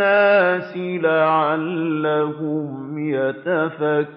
النَّاسِ لَعَلَّهُمْ يَتَفَكَّرُونَ.